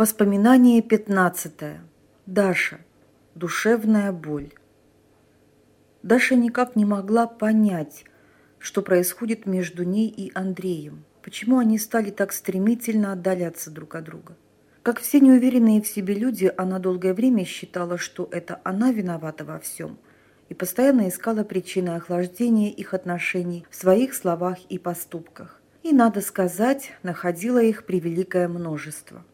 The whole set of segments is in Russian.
Воспоминание пятнадцатое. Даша. Душевная боль. Даша никак не могла понять, что происходит между ней и Андреем. Почему они стали так стремительно отдаляться друг от друга? Как все неуверенные в себе люди, она долгое время считала, что это она виновата во всем, и постоянно искала причины охлаждения их отношений в своих словах и поступках. И, надо сказать, находила их превеликое множество.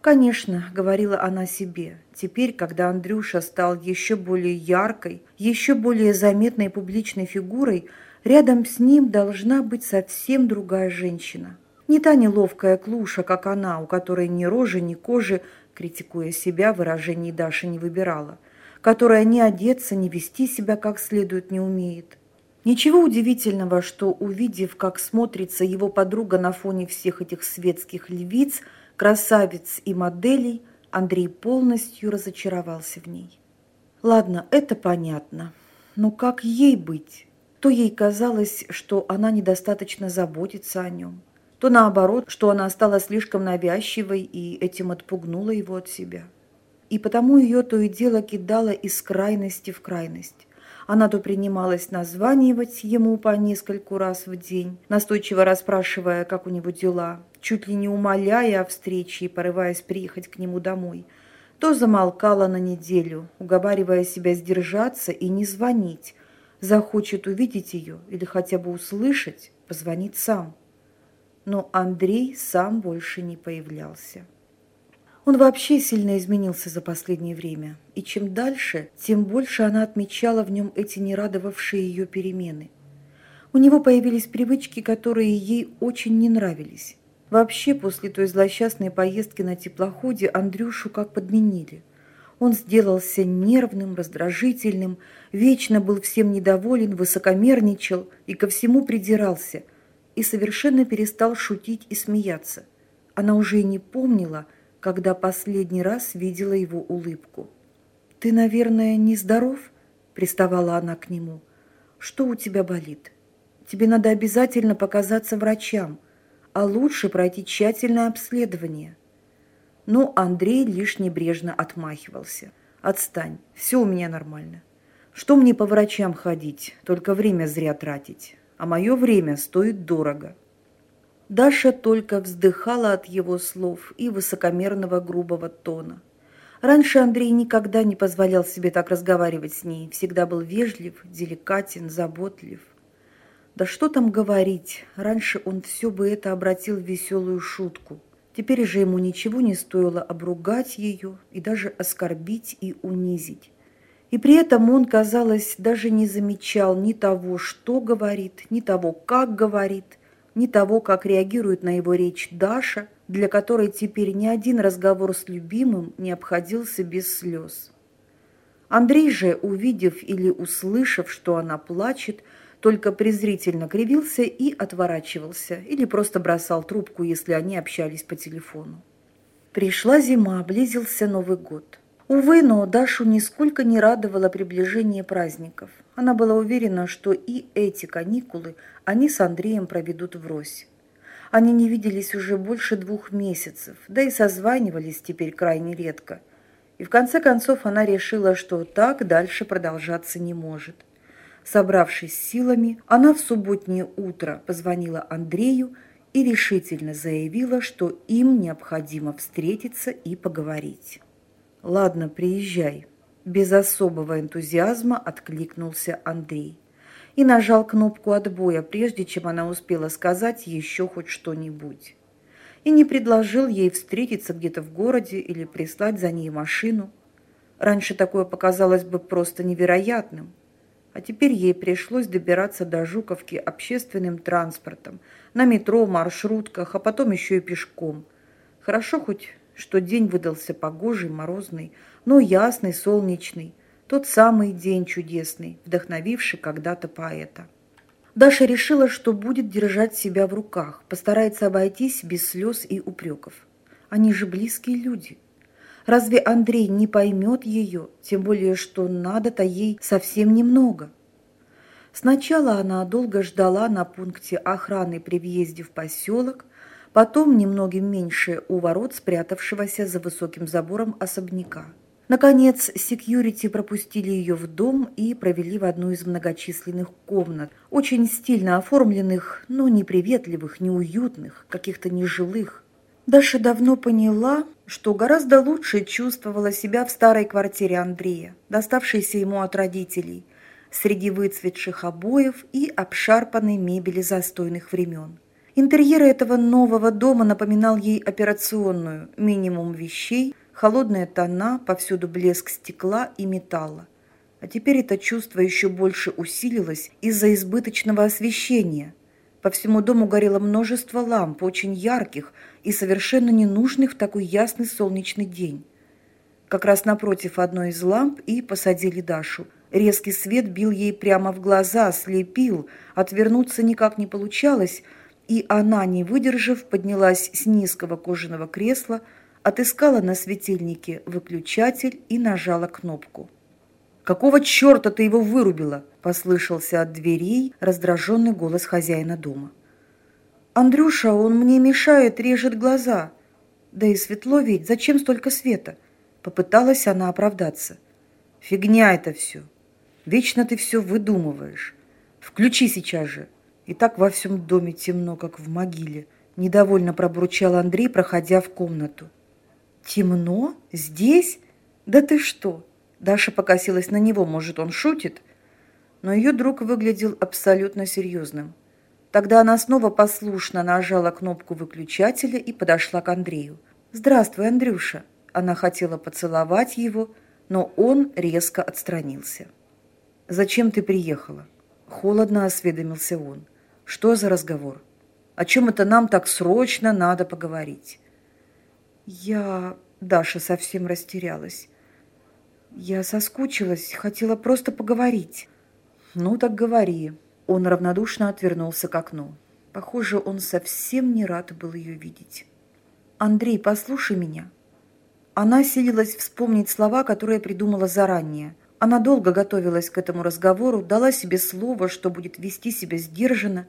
«Конечно», — говорила она себе, — «теперь, когда Андрюша стал еще более яркой, еще более заметной публичной фигурой, рядом с ним должна быть совсем другая женщина. Не та неловкая клуша, как она, у которой ни рожи, ни кожи, критикуя себя, выражений Даша не выбирала, которая ни одеться, ни вести себя как следует не умеет. Ничего удивительного, что, увидев, как смотрится его подруга на фоне всех этих светских львиц – красавиц и моделей, Андрей полностью разочаровался в ней. Ладно, это понятно. Но как ей быть? То ей казалось, что она недостаточно заботится о нем, то наоборот, что она стала слишком навязчивой и этим отпугнула его от себя. И потому ее то и дело кидало из крайности в крайность. Она то принималась названивать ему по нескольку раз в день, настойчиво расспрашивая, как у него дела, чуть ли не умоляя о встрече и порываясь приехать к нему домой, то замолкала на неделю, уговаривая себя сдержаться и не звонить. Захочет увидеть ее или хотя бы услышать, позвонит сам. Но Андрей сам больше не появлялся. Он вообще сильно изменился за последнее время, и чем дальше, тем больше она отмечала в нем эти нерадовавшие ее перемены. У него появились привычки, которые ей очень не нравились. Вообще, после той злосчастной поездки на теплоходе Андрюшу как подменили. Он сделался нервным, раздражительным, вечно был всем недоволен, высокомерничал и ко всему придирался, и совершенно перестал шутить и смеяться. Она уже и не помнила, когда последний раз видела его улыбку. «Ты, наверное, нездоров?» – приставала она к нему. «Что у тебя болит? Тебе надо обязательно показаться врачам, а лучше пройти тщательное обследование». Но Андрей лишь небрежно отмахивался. «Отстань, все у меня нормально. Что мне по врачам ходить, только время зря тратить, а мое время стоит дорого». Даша только вздыхала от его слов и высокомерного грубого тона. Раньше Андрей никогда не позволял себе так разговаривать с ней, всегда был вежлив, деликатен, заботлив. Да что там говорить, раньше он все бы это обратил в веселую шутку. Теперь же ему ничего не стоило обругать ее и даже оскорбить и унизить. И при этом он, казалось, даже не замечал ни того, что говорит, ни того, как говорит, ни того, как реагирует на его речь Даша, для которой теперь ни один разговор с любимым не обходился без слез. Андрей же, увидев или услышав, что она плачет, только презрительно кривился и отворачивался, или просто бросал трубку, если они общались по телефону. Пришла зима, близился Новый год. Увы, но Дашу нисколько не радовало приближение праздников. Она была уверена, что и эти каникулы они с Андреем проведут врозь. Они не виделись уже больше двух месяцев, да и созванивались теперь крайне редко. И в конце концов она решила, что так дальше продолжаться не может. Собравшись силами, она в субботнее утро позвонила Андрею и решительно заявила, что им необходимо встретиться и поговорить. «Ладно, приезжай», – без особого энтузиазма откликнулся Андрей и нажал кнопку отбоя, прежде чем она успела сказать еще хоть что-нибудь. И не предложил ей встретиться где-то в городе или прислать за ней машину. Раньше такое показалось бы просто невероятным, а теперь ей пришлось добираться до Жуковки общественным транспортом, на метро, маршрутках, а потом еще и пешком. Хорошо хоть что день выдался погожий, морозный, но ясный, солнечный, тот самый день чудесный, вдохновивший когда-то поэта. Даша решила, что будет держать себя в руках, постарается обойтись без слез и упреков. Они же близкие люди. Разве Андрей не поймет ее, тем более, что надо-то ей совсем немного? Сначала она долго ждала на пункте охраны при въезде в поселок, потом немногим меньше у ворот, спрятавшегося за высоким забором особняка. Наконец, секьюрити пропустили ее в дом и провели в одну из многочисленных комнат, очень стильно оформленных, но неприветливых, неуютных, каких-то нежилых. Даша давно поняла, что гораздо лучше чувствовала себя в старой квартире Андрея, доставшейся ему от родителей, среди выцветших обоев и обшарпанной мебели застойных времен. Интерьер этого нового дома напоминал ей операционную, минимум вещей – холодные тона, повсюду блеск стекла и металла. А теперь это чувство еще больше усилилось из-за избыточного освещения. По всему дому горело множество ламп, очень ярких и совершенно ненужных в такой ясный солнечный день. Как раз напротив одной из ламп и посадили Дашу. Резкий свет бил ей прямо в глаза, слепил, отвернуться никак не получалось, и она, не выдержав, поднялась с низкого кожаного кресла, отыскала на светильнике выключатель и нажала кнопку. «Какого черта ты его вырубила?» – послышался от дверей раздраженный голос хозяина дома. «Андрюша, он мне мешает, режет глаза. Да и светло ведь, зачем столько света?» Попыталась она оправдаться. «Фигня это все. Вечно ты все выдумываешь. Включи сейчас же. И так во всем доме темно, как в могиле». Недовольно пробурчал Андрей, проходя в комнату. «Темно? Здесь? Да ты что?» Даша покосилась на него, может, он шутит? Но ее друг выглядел абсолютно серьезным. Тогда она снова послушно нажала кнопку выключателя и подошла к Андрею. «Здравствуй, Андрюша!» Она хотела поцеловать его, но он резко отстранился. «Зачем ты приехала?» Холодно осведомился он. «Что за разговор? О чем это нам так срочно надо поговорить?» Я... Даша совсем растерялась. Я соскучилась, хотела просто поговорить. Ну так говори. Он равнодушно отвернулся к окну. Похоже, он совсем не рад был ее видеть. «Андрей, послушай меня». Она силилась вспомнить слова, которые придумала заранее. Она долго готовилась к этому разговору, дала себе слово, что будет вести себя сдержанно,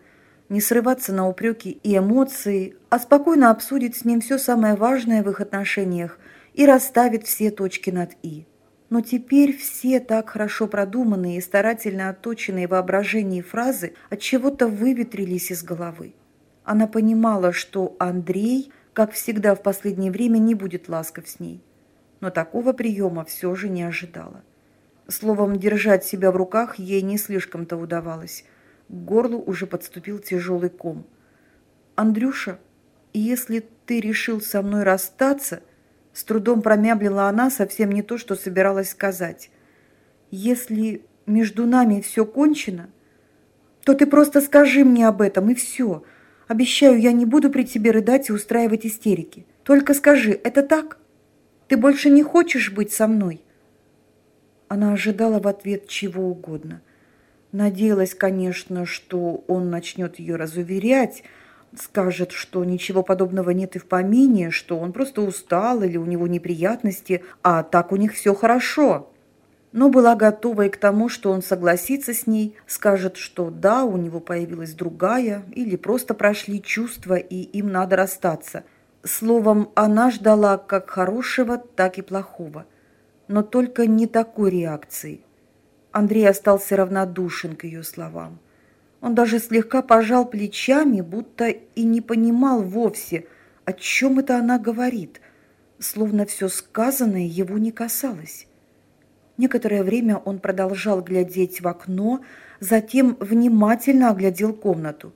не срываться на упреки и эмоции, а спокойно обсудит с ним все самое важное в их отношениях и расставит все точки над «и». Но теперь все так хорошо продуманные и старательно отточенные воображение фразы от чего-то выветрились из головы. Она понимала, что Андрей, как всегда в последнее время, не будет ласков с ней. Но такого приема все же не ожидала. Словом, держать себя в руках ей не слишком-то удавалось – к горлу уже подступил тяжелый ком. «Андрюша, если ты решил со мной расстаться...» С трудом промямлила она совсем не то, что собиралась сказать. «Если между нами все кончено, то ты просто скажи мне об этом, и все. Обещаю, я не буду при тебе рыдать и устраивать истерики. Только скажи, это так? Ты больше не хочешь быть со мной?» Она ожидала в ответ чего угодно. Надеялась, конечно, что он начнет ее разуверять, скажет, что ничего подобного нет и в помине, что он просто устал или у него неприятности, а так у них все хорошо. Но была готова и к тому, что он согласится с ней, скажет, что да, у него появилась другая, или просто прошли чувства, и им надо расстаться. Словом, она ждала как хорошего, так и плохого, но только не такой реакции. Андрей остался равнодушен к ее словам. Он даже слегка пожал плечами, будто и не понимал вовсе, о чем это она говорит, словно все сказанное его не касалось. Некоторое время он продолжал глядеть в окно, затем внимательно оглядел комнату.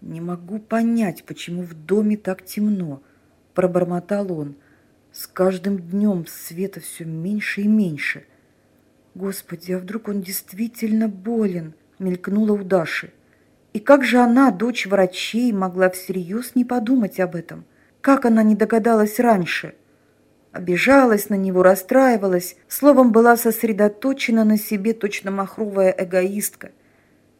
«Не могу понять, почему в доме так темно», – пробормотал он. «С каждым днем света все меньше и меньше». Господи, а вдруг он действительно болен? Мелькнула у Даши. И как же она, дочь врачей, могла всерьез не подумать об этом? Как она не догадалась раньше? Обижалась на него, расстраивалась, словом, была сосредоточена на себе точно махровая эгоистка.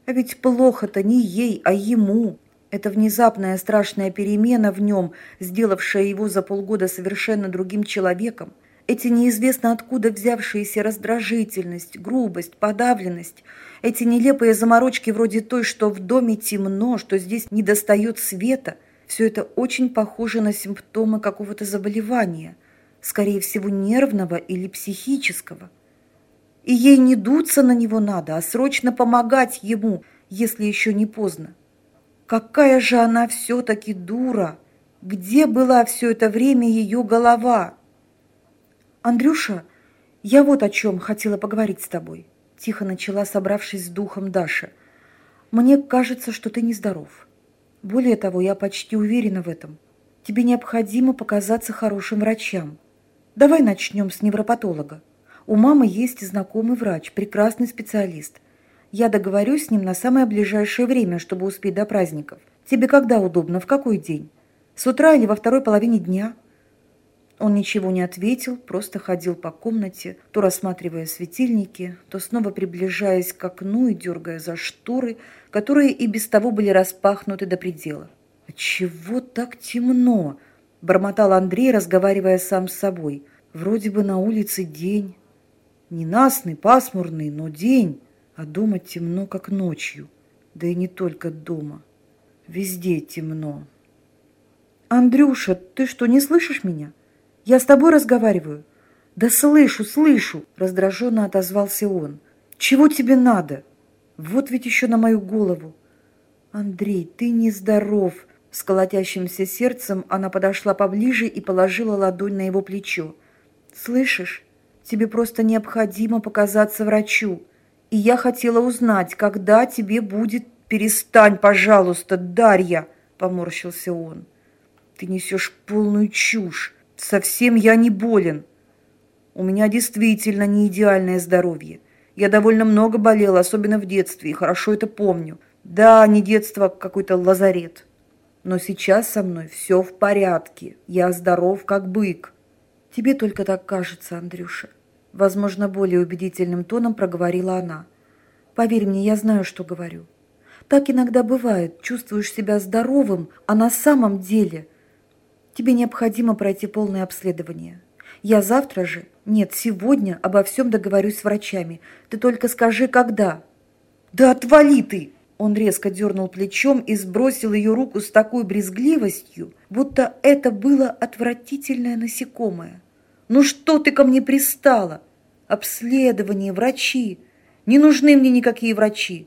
А ведь плохо-то не ей, а ему. Эта внезапная страшная перемена в нем, сделавшая его за полгода совершенно другим человеком – эти неизвестно откуда взявшиеся раздражительность, грубость, подавленность, эти нелепые заморочки вроде той, что в доме темно, что здесь недостает света, Все это очень похоже на симптомы какого-то заболевания, скорее всего, нервного или психического. И ей не дуться на него надо, а срочно помогать ему, если еще не поздно. Какая же она все-таки дура! Где была все это время ее голова? Андрюша, я вот о чем хотела поговорить с тобой. Тихо начала, собравшись с духом Даша. Мне кажется, что ты нездоров. Более того, я почти уверена в этом. Тебе необходимо показаться хорошим врачам. Давай начнем с невропатолога. У мамы есть знакомый врач, прекрасный специалист. Я договорюсь с ним на самое ближайшее время, чтобы успеть до праздников. Тебе когда удобно, в какой день? С утра или во второй половине дня?» Он ничего не ответил, просто ходил по комнате, то рассматривая светильники, то снова приближаясь к окну и дергая за шторы, которые и без того были распахнуты до предела. «А чего так темно?» – бормотал Андрей, разговаривая сам с собой. «Вроде бы на улице день. Ненастный, пасмурный, но день, а дома темно, как ночью. Да и не только дома. Везде темно». «Андрюша, ты что, не слышишь меня?» Я с тобой разговариваю». «Да слышу, слышу!» – раздраженно отозвался он. «Чего тебе надо? Вот ведь еще на мою голову!» «Андрей, ты нездоров!» С колотящимся сердцем она подошла поближе и положила ладонь на его плечо. «Слышишь, тебе просто необходимо показаться врачу. И я хотела узнать, когда тебе будет...» «Перестань, пожалуйста, Дарья!» – поморщился он. «Ты несешь полную чушь. Совсем я не болен. У меня действительно не идеальное здоровье. Я довольно много болела, особенно в детстве, и хорошо это помню. Да, не детство, а какой-то лазарет. Но сейчас со мной все в порядке. Я здоров, как бык. Тебе только так кажется, Андрюша. Возможно, более убедительным тоном проговорила она. Поверь мне, я знаю, что говорю. Так иногда бывает. Чувствуешь себя здоровым, а на самом деле – Тебе необходимо пройти полное обследование. Я завтра же, нет, сегодня обо всем договорюсь с врачами. Ты только скажи, когда». «Да отвали ты!» Он резко дернул плечом и сбросил ее руку с такой брезгливостью, будто это было отвратительное насекомое. «Ну что ты ко мне пристала? Обследование, врачи. Не нужны мне никакие врачи».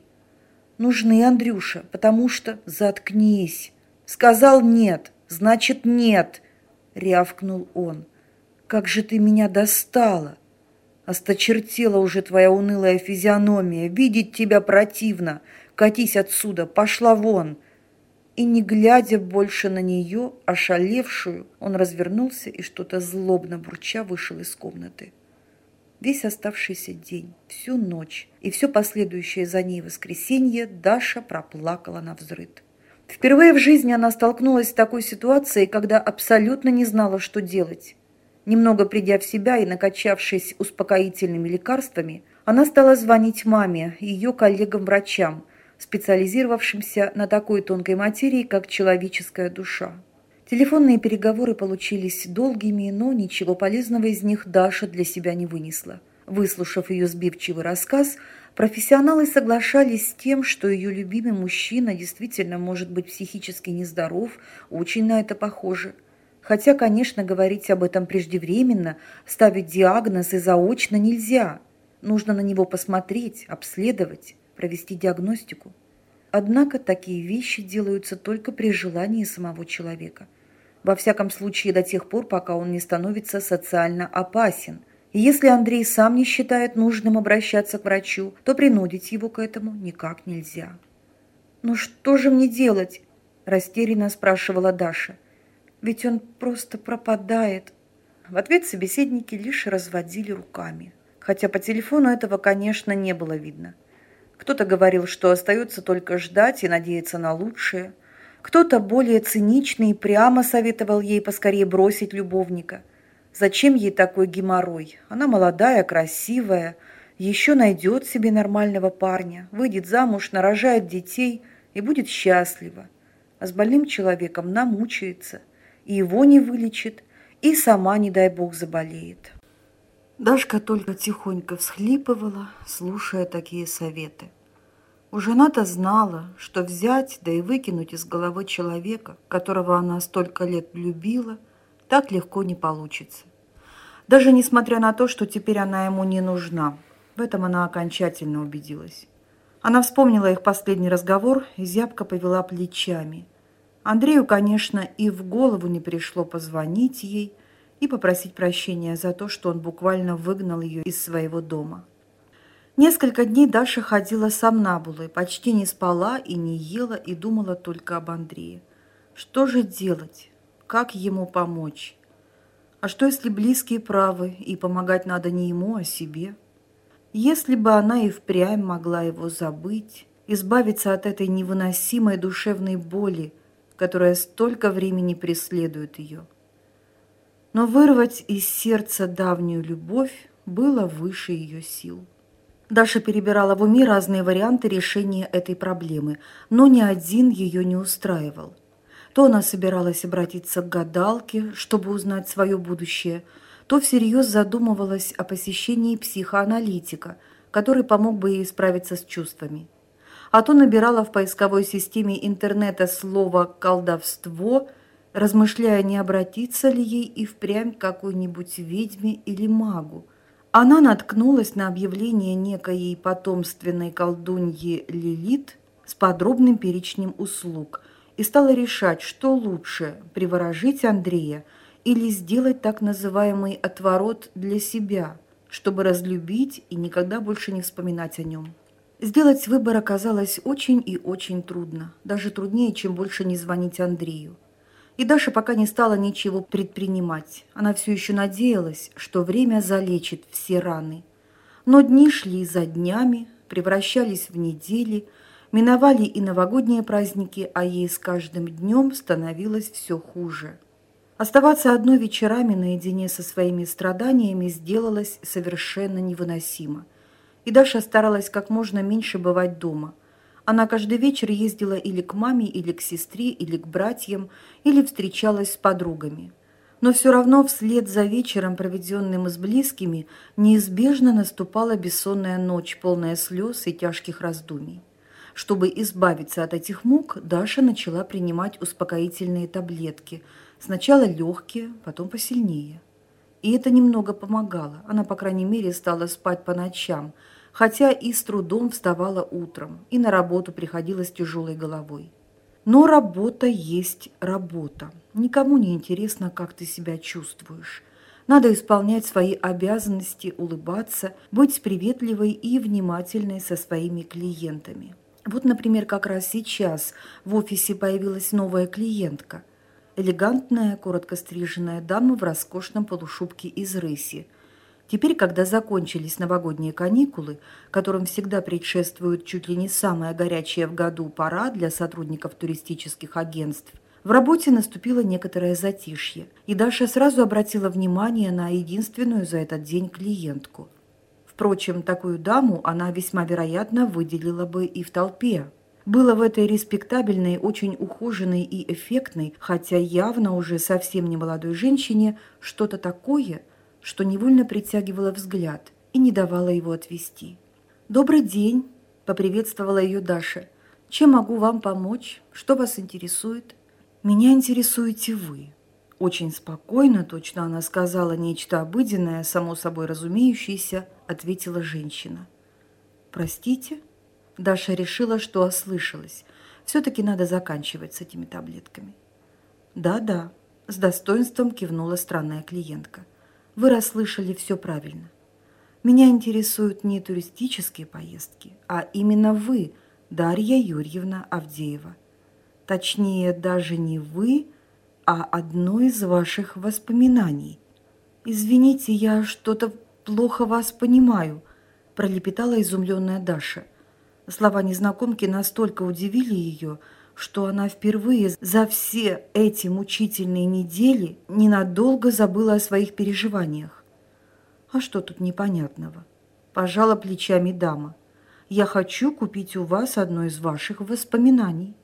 «Нужны, Андрюша, потому что...» «Заткнись!» «Сказал нет!» Значит нет!» — рявкнул он. «Как же ты меня достала! Осточертела уже твоя унылая физиономия, видеть тебя противно! Катись отсюда, пошла вон!» И не глядя больше на нее, ошалевшую, он развернулся и что-то злобно бурча вышел из комнаты. Весь оставшийся день, всю ночь и все последующее за ней воскресенье Даша проплакала на взрыд. Впервые в жизни она столкнулась с такой ситуацией, когда абсолютно не знала, что делать. Немного придя в себя и накачавшись успокоительными лекарствами, она стала звонить маме и ее коллегам-врачам, специализировавшимся на такой тонкой материи, как человеческая душа. Телефонные переговоры получились долгими, но ничего полезного из них Даша для себя не вынесла. Выслушав ее сбивчивый рассказ, Профессионалы соглашались с тем, что ее любимый мужчина действительно может быть психически нездоров, очень на это похоже. Хотя, конечно, говорить об этом преждевременно, ставить диагноз и заочно нельзя. Нужно на него посмотреть, обследовать, провести диагностику. Однако такие вещи делаются только при желании самого человека. Во всяком случае, до тех пор, пока он не становится социально опасен – если Андрей сам не считает нужным обращаться к врачу, то принудить его к этому никак нельзя. «Ну что же мне делать?» – растерянно спрашивала Даша. «Ведь он просто пропадает». В ответ собеседники лишь разводили руками. Хотя по телефону этого, конечно, не было видно. Кто-то говорил, что остается только ждать и надеяться на лучшее. Кто-то более циничный и прямо советовал ей поскорее бросить любовника – Зачем ей такой геморрой? Она молодая, красивая, еще найдет себе нормального парня, выйдет замуж, нарожает детей и будет счастлива. А с больным человеком намучается, и его не вылечит, и сама, не дай бог, заболеет. Дашка только тихонько всхлипывала, слушая такие советы. Уж она-то знала, что взять, да и выкинуть из головы человека, которого она столько лет любила, так легко не получится. Даже несмотря на то, что теперь она ему не нужна. В этом она окончательно убедилась. Она вспомнила их последний разговор и зябко повела плечами. Андрею, конечно, и в голову не пришло позвонить ей и попросить прощения за то, что он буквально выгнал ее из своего дома. Несколько дней Даша ходила сомнабулой, почти не спала и не ела, и думала только об Андрее. Что же делать? Как ему помочь? А что, если близкие правы, и помогать надо не ему, а себе? Если бы она и впрямь могла его забыть, избавиться от этой невыносимой душевной боли, которая столько времени преследует ее. Но вырвать из сердца давнюю любовь было выше ее сил. Даша перебирала в уме разные варианты решения этой проблемы, но ни один ее не устраивал. То она собиралась обратиться к гадалке, чтобы узнать свое будущее, то всерьез задумывалась о посещении психоаналитика, который помог бы ей справиться с чувствами. А то набирала в поисковой системе интернета слово «колдовство», размышляя, не обратиться ли ей и впрямь к какой-нибудь ведьме или магу, она наткнулась на объявление некоей потомственной колдуньи Лилит с подробным перечнем услуг и стала решать, что лучше – приворожить Андрея или сделать так называемый отворот для себя, чтобы разлюбить и никогда больше не вспоминать о нем. Сделать выбор оказалось очень и очень трудно, даже труднее, чем больше не звонить Андрею. И Даша пока не стала ничего предпринимать. Она все еще надеялась, что время залечит все раны. Но дни шли за днями, превращались в недели, миновали и новогодние праздники, а ей с каждым днем становилось все хуже. Оставаться одной вечерами наедине со своими страданиями сделалось совершенно невыносимо. И Даша старалась как можно меньше бывать дома – она каждый вечер ездила или к маме, или к сестре, или к братьям, или встречалась с подругами. Но все равно вслед за вечером, проведенным с близкими, неизбежно наступала бессонная ночь, полная слез и тяжких раздумий. Чтобы избавиться от этих мук, Даша начала принимать успокоительные таблетки. Сначала легкие, потом посильнее. И это немного помогало. Она, по крайней мере, стала спать по ночам – хотя и с трудом вставала утром, и на работу приходила с тяжелой головой. Но работа есть работа. Никому не интересно, как ты себя чувствуешь. Надо исполнять свои обязанности, улыбаться, быть приветливой и внимательной со своими клиентами. Вот, например, как раз сейчас в офисе появилась новая клиентка. Элегантная, коротко стриженная дама в роскошном полушубке из рыси – Теперь, когда закончились новогодние каникулы, которым всегда предшествует чуть ли не самая горячая в году пора для сотрудников туристических агентств, в работе наступило некоторое затишье, и Даша сразу обратила внимание на единственную за этот день клиентку. Впрочем, такую даму она весьма вероятно выделила бы и в толпе. Было в этой респектабельной, очень ухоженной и эффектной, хотя явно уже совсем не молодой женщине, что-то такое – что невольно притягивало взгляд и не давало его отвести. «Добрый день!» – поприветствовала ее Даша. «Чем могу вам помочь? Что вас интересует?» «Меня интересуете вы». Очень спокойно, точно она сказала нечто обыденное, само собой разумеющееся, ответила женщина. «Простите?» Даша решила, что ослышалась. Все-таки надо заканчивать с этими таблетками. «Да-да», – с достоинством кивнула странная клиентка. Вы расслышали все правильно. Меня интересуют не туристические поездки, а именно вы, Дарья Юрьевна Авдеева. Точнее, даже не вы, а одно из ваших воспоминаний. «Извините, я что-то плохо вас понимаю», – пролепетала изумленная Даша. Слова незнакомки настолько удивили ее, что она впервые за все эти мучительные недели ненадолго забыла о своих переживаниях. «А что тут непонятного?» – пожала плечами дама. «Я хочу купить у вас одно из ваших воспоминаний».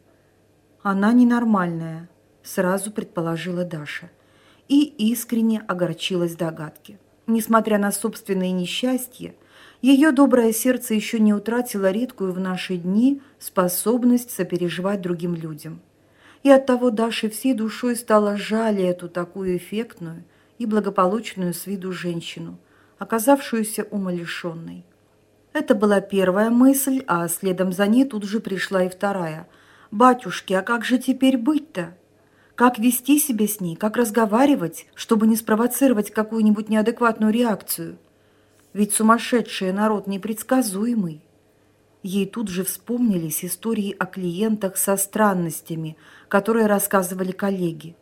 «Она ненормальная», – сразу предположила Даша. И искренне огорчилась догадке. Несмотря на собственное несчастье, Ее доброе сердце еще не утратило редкую в наши дни способность сопереживать другим людям. И оттого Даше всей душой стало жаль эту такую эффектную и благополучную с виду женщину, оказавшуюся умалишенной. Это была первая мысль, а следом за ней тут же пришла и вторая. «Батюшки, а как же теперь быть-то? Как вести себя с ней, как разговаривать, чтобы не спровоцировать какую-нибудь неадекватную реакцию? Ведь сумасшедший народ непредсказуемый». Ей тут же вспомнились истории о клиентах со странностями, которые рассказывали коллеги.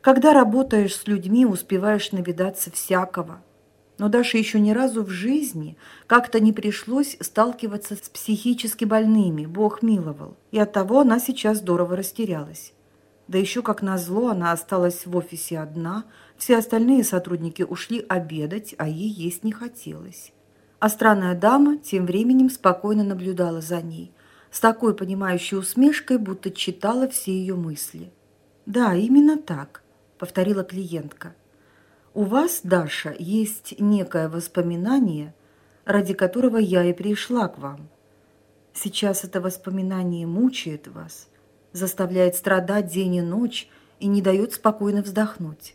Когда работаешь с людьми, успеваешь навидаться всякого – но Даше еще ни разу в жизни как-то не пришлось сталкиваться с психически больными, Бог миловал. И оттого она сейчас здорово растерялась. Да еще, как назло, она осталась в офисе одна, все остальные сотрудники ушли обедать, а ей есть не хотелось. А странная дама тем временем спокойно наблюдала за ней, с такой понимающей усмешкой, будто читала все ее мысли. «Да, именно так», — повторила клиентка. У вас, Даша, есть некое воспоминание, ради которого я и пришла к вам. Сейчас это воспоминание мучает вас, заставляет страдать день и ночь и не дает спокойно вздохнуть.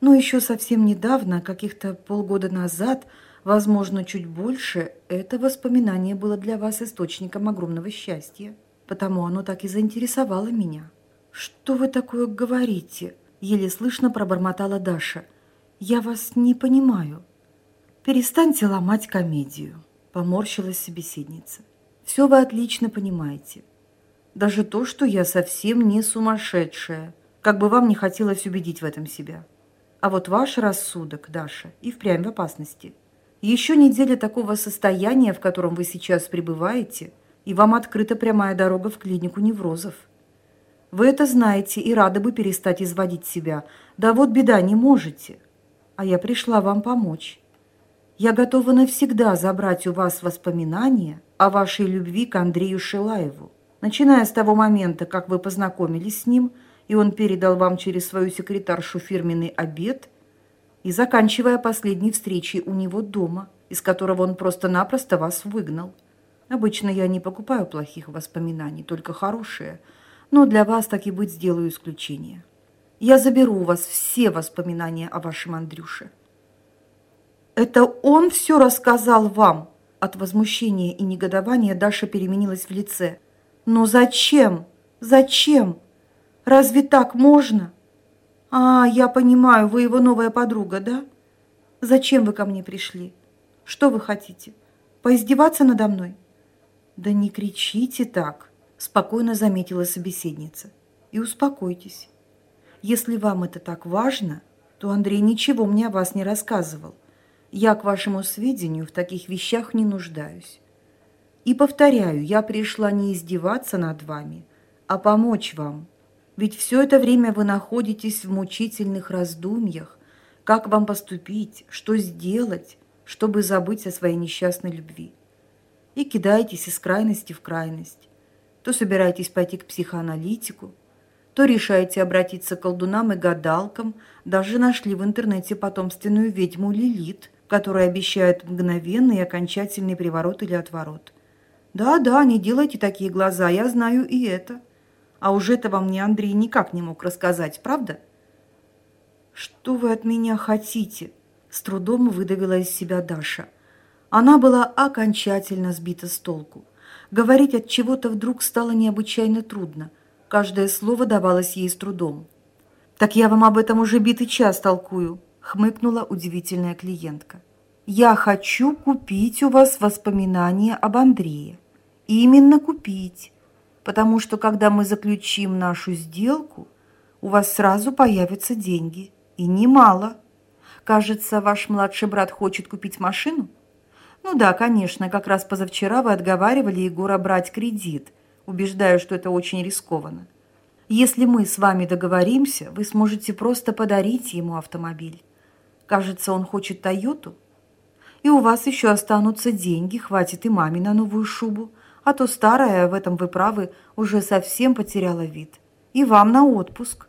Но еще совсем недавно, каких-то полгода назад, возможно, чуть больше, это воспоминание было для вас источником огромного счастья. Потому оно так и заинтересовало меня. «Что вы такое говорите?» – еле слышно пробормотала Даша – «Я вас не понимаю». «Перестаньте ломать комедию», – поморщилась собеседница. «Все вы отлично понимаете. Даже то, что я совсем не сумасшедшая, как бы вам не хотелось убедить в этом себя. А вот ваш рассудок, Даша, и впрямь в опасности. Еще неделя такого состояния, в котором вы сейчас пребываете, и вам открыта прямая дорога в клинику неврозов. Вы это знаете и рады бы перестать изводить себя. Да вот беда, не можете а я пришла вам помочь. Я готова навсегда забрать у вас воспоминания о вашей любви к Андрею Шилаеву, начиная с того момента, как вы познакомились с ним, и он передал вам через свою секретаршу фирменный обед, и заканчивая последней встречей у него дома, из которого он просто-напросто вас выгнал. Обычно я не покупаю плохих воспоминаний, только хорошие, но для вас так и быть сделаю исключение. Я заберу у вас все воспоминания о вашем Андрюше. Это он все рассказал вам? От возмущения и негодования Даша переменилась в лице. Но зачем? Зачем? Разве так можно? А, я понимаю, вы его новая подруга, да? Зачем вы ко мне пришли? Что вы хотите? Поиздеваться надо мной? Да не кричите так, спокойно заметила собеседница. И успокойтесь. Если вам это так важно, то Андрей ничего мне о вас не рассказывал. Я, к вашему сведению, в таких вещах не нуждаюсь. И повторяю, я пришла не издеваться над вами, а помочь вам. Ведь все это время вы находитесь в мучительных раздумьях, как вам поступить, что сделать, чтобы забыть о своей несчастной любви. И кидаетесь из крайности в крайность. То собираетесь пойти к психоаналитику, то решаете обратиться к колдунам и гадалкам, даже нашли в интернете потомственную ведьму Лилит, которая обещает мгновенный и окончательный приворот или отворот. Да-да, не делайте такие глаза, я знаю и это. А уж этого мне Андрей никак не мог рассказать, правда? Что вы от меня хотите? С трудом выдавила из себя Даша. Она была окончательно сбита с толку. Говорить от чего-то вдруг стало необычайно трудно – Каждое слово давалось ей с трудом. «Так я вам об этом уже битый час толкую», — хмыкнула удивительная клиентка. «Я хочу купить у вас воспоминания об Андрее. Именно купить, потому что когда мы заключим нашу сделку, у вас сразу появятся деньги, и немало. Кажется, ваш младший брат хочет купить машину?» «Ну да, конечно, как раз позавчера вы отговаривали Егора брать кредит», убеждаю, что это очень рискованно. Если мы с вами договоримся, вы сможете просто подарить ему автомобиль. Кажется, он хочет Тойоту. И у вас еще останутся деньги, хватит и маме на новую шубу, а то старая, в этом вы правы, уже совсем потеряла вид. И вам на отпуск.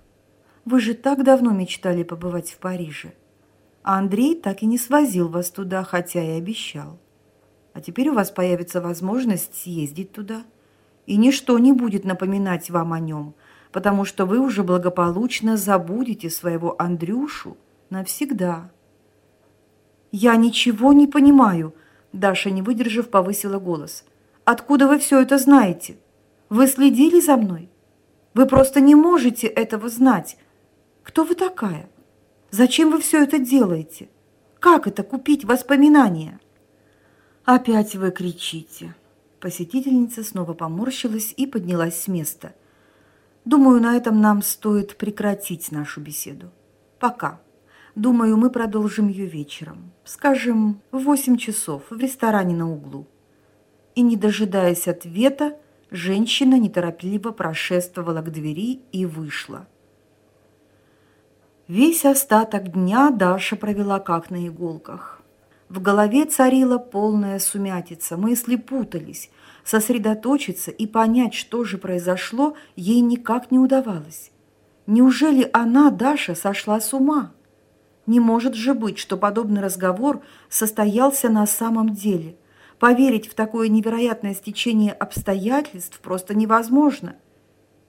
Вы же так давно мечтали побывать в Париже. А Андрей так и не свозил вас туда, хотя и обещал. А теперь у вас появится возможность съездить туда. И ничто не будет напоминать вам о нем, потому что вы уже благополучно забудете своего Андрюшу навсегда. «Я ничего не понимаю», – Даша, не выдержав, повысила голос. «Откуда вы все это знаете? Вы следили за мной? Вы просто не можете этого знать. Кто вы такая? Зачем вы все это делаете? Как это купить воспоминания?» «Опять вы кричите». Посетительница снова поморщилась и поднялась с места. «Думаю, на этом нам стоит прекратить нашу беседу. Пока. Думаю, мы продолжим ее вечером. Скажем, в восемь часов в ресторане на углу». И, не дожидаясь ответа, женщина неторопливо прошествовала к двери и вышла. Весь остаток дня Даша провела как на иголках. В голове царила полная сумятица, мысли путались. Сосредоточиться и понять, что же произошло, ей никак не удавалось. Неужели она, Даша, сошла с ума? Не может же быть, что подобный разговор состоялся на самом деле. Поверить в такое невероятное стечение обстоятельств просто невозможно.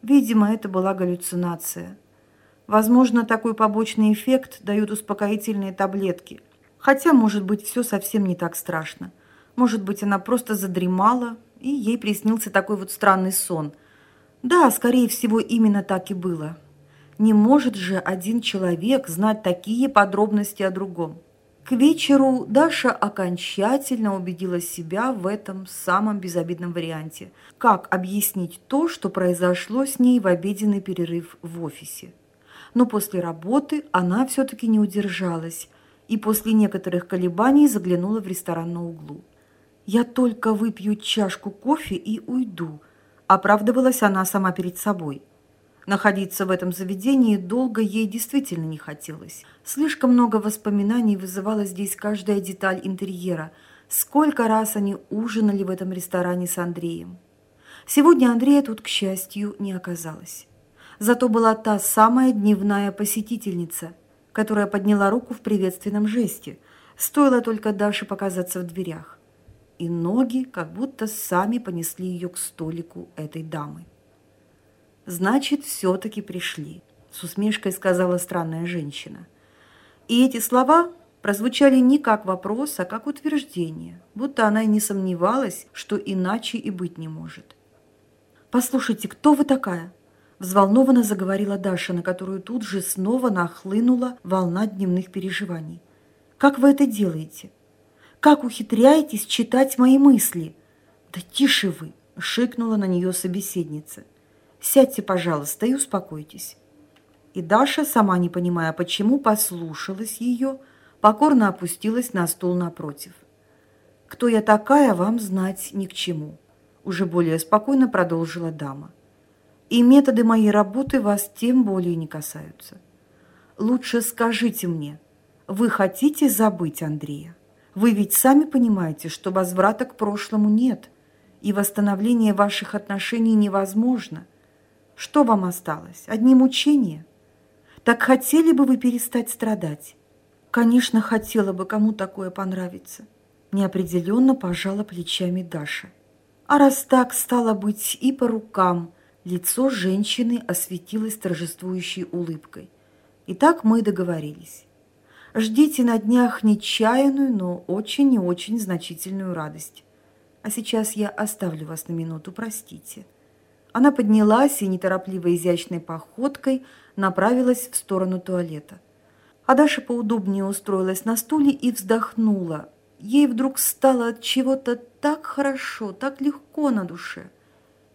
Видимо, это была галлюцинация. Возможно, такой побочный эффект дают успокоительные таблетки – Хотя, может быть, все совсем не так страшно. Может быть, она просто задремала, и ей приснился такой вот странный сон. Да, скорее всего, именно так и было. Не может же один человек знать такие подробности о другом. К вечеру Даша окончательно убедила себя в этом самом безобидном варианте. Как объяснить то, что произошло с ней в обеденный перерыв в офисе? Но после работы она все-таки не удержалась – и после некоторых колебаний заглянула в ресторан на углу. «Я только выпью чашку кофе и уйду», – оправдывалась она сама перед собой. Находиться в этом заведении долго ей действительно не хотелось. Слишком много воспоминаний вызывала здесь каждая деталь интерьера. Сколько раз они ужинали в этом ресторане с Андреем. Сегодня Андрея тут, к счастью, не оказалось. Зато была та самая дневная посетительница – которая подняла руку в приветственном жесте. Стоило только Даше показаться в дверях. И ноги как будто сами понесли ее к столику этой дамы. «Значит, все-таки пришли», – с усмешкой сказала странная женщина. И эти слова прозвучали не как вопрос, а как утверждение, будто она и не сомневалась, что иначе и быть не может. «Послушайте, кто вы такая?» Взволнованно заговорила Даша, на которую тут же снова нахлынула волна дневных переживаний. «Как вы это делаете? Как ухитряетесь читать мои мысли?» «Да тише вы!» – шикнула на нее собеседница. «Сядьте, пожалуйста, и успокойтесь». И Даша, сама не понимая почему, послушалась ее, покорно опустилась на стул напротив. «Кто я такая, вам знать ни к чему», – уже более спокойно продолжила дама и методы моей работы вас тем более не касаются. Лучше скажите мне, вы хотите забыть Андрея? Вы ведь сами понимаете, что возврата к прошлому нет, и восстановление ваших отношений невозможно. Что вам осталось? Одни мучения? Так хотели бы вы перестать страдать? Конечно, хотела бы кому такое понравится. Неопределенно пожала плечами Даша. А раз так, стало быть, и по рукам – Лицо женщины осветилось торжествующей улыбкой. Итак, мы договорились. Ждите на днях нечаянную, но очень и очень значительную радость. А сейчас я оставлю вас на минуту, простите. Она поднялась и неторопливо изящной походкой направилась в сторону туалета. А Даша поудобнее устроилась на стуле и вздохнула. Ей вдруг стало от чего-то так хорошо, так легко на душе –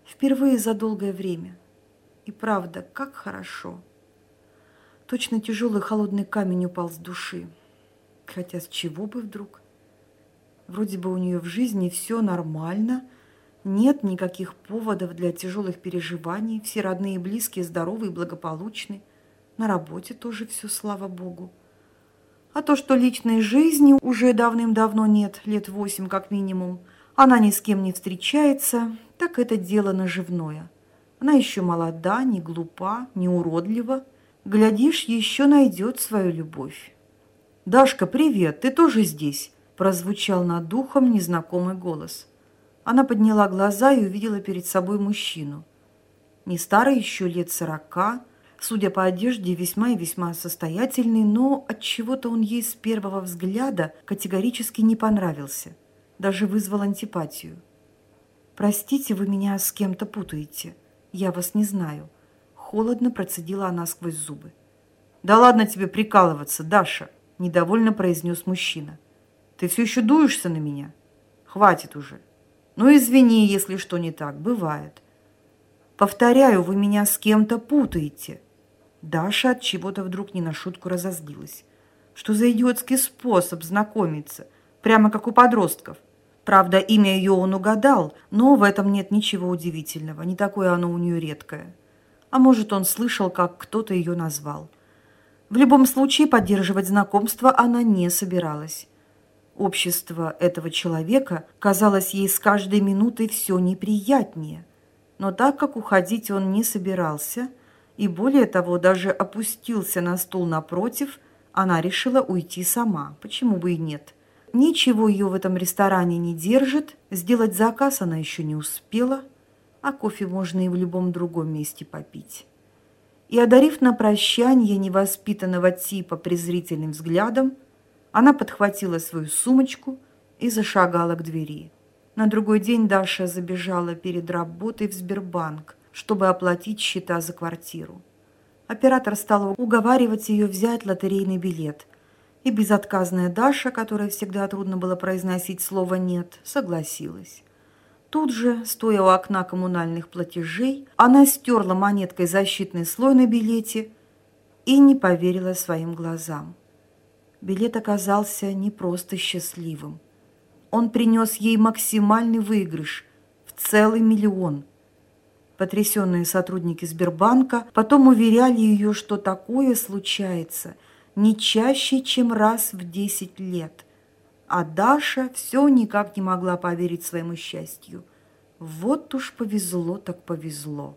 Впервые за долгое время. И правда, как хорошо. Точно тяжелый холодный камень упал с души. Хотя с чего бы вдруг? Вроде бы у нее в жизни все нормально, нет никаких поводов для тяжелых переживаний, все родные и близкие здоровы и благополучны. На работе тоже все, слава богу. А то, что личной жизни уже давным-давно нет, лет восемь как минимум, она ни с кем не встречается, так это дело наживное. Она еще молода, не глупа, не уродлива. Глядишь, еще найдет свою любовь. «Дашка, привет, ты тоже здесь?» прозвучал над духом незнакомый голос. Она подняла глаза и увидела перед собой мужчину. Не старый еще лет сорока, судя по одежде, весьма и весьма состоятельный, но от чего-то он ей с первого взгляда категорически не понравился, даже вызвал антипатию. «Простите, вы меня с кем-то путаете. Я вас не знаю», – холодно процедила она сквозь зубы. «Да ладно тебе прикалываться, Даша!» – недовольно произнес мужчина. «Ты все еще дуешься на меня? Хватит уже. Ну, извини, если что не так, бывает. Повторяю, вы меня с кем-то путаете». Даша от чего-то вдруг не на шутку разозлилась. Что за идиотский способ знакомиться? Прямо как у подростков. Правда, имя ее он угадал, но в этом нет ничего удивительного, не такое оно у нее редкое. А может, он слышал, как кто-то ее назвал. В любом случае поддерживать знакомство она не собиралась. Общество этого человека казалось ей с каждой минутой все неприятнее. Но так как уходить он не собирался, и более того даже опустился на стул напротив, она решила уйти сама. Почему бы и нет? Ничего ее в этом ресторане не держит, сделать заказ она еще не успела, а кофе можно и в любом другом месте попить и, одарив на прощание невоспитанного типа презрительным взглядом, она подхватила свою сумочку и зашагала к двери. На другой день Даша забежала перед работой в Сбербанк, чтобы оплатить счета за квартиру. Оператор стал уговаривать ее взять лотерейный билет, и безотказная Даша, которой всегда трудно было произносить слово «нет», согласилась. Тут же, стоя у окна коммунальных платежей, она стерла монеткой защитный слой на билете и не поверила своим глазам. Билет оказался не просто счастливым. Он принес ей максимальный выигрыш в целый миллион. Потрясенные сотрудники Сбербанка потом уверяли ее, что такое случается не чаще, чем раз в 10 лет. А Даша все никак не могла поверить своему счастью. Вот уж повезло так повезло.